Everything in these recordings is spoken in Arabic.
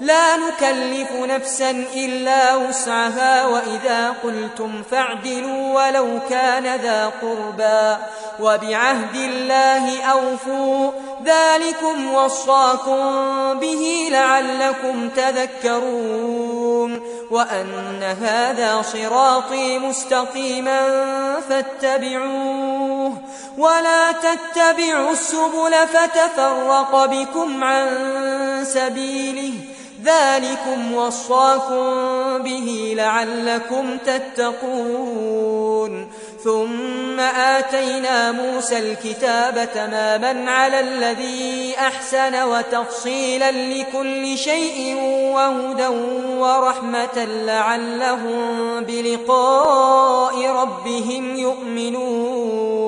لا نكلف نفسا إلا وسعها وإذا قلتم فاعدلوا ولو كان ذا قربا وبعهد الله أوفوا ذلكم وصاكم به لعلكم تذكرون. وأن هذا صراطي مستقيما فاتبعوه. ولا تتبعوا السبل فتفرق بكم عن سبيله. ذلكم وصاكم به لعلكم تتقون. ثم آتينا موسى الكتاب تماما على الذي أحسن وتفصيلا لكل شيء وهدى ورحمة لعلهم بلقاء ربهم يؤمنون.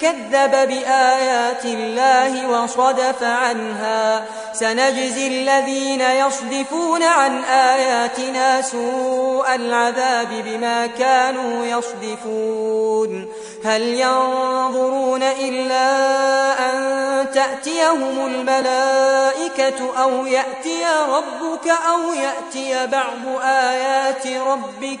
كذب بآيات الله وصدف عنها. سنجزي الذين يصدفون عن آياتنا سوء العذاب بما كانوا يصدفون. هل ينظرون إلا أن تأتيهم الملائكة أو يأتي ربك أو يأتي بعض آيات ربك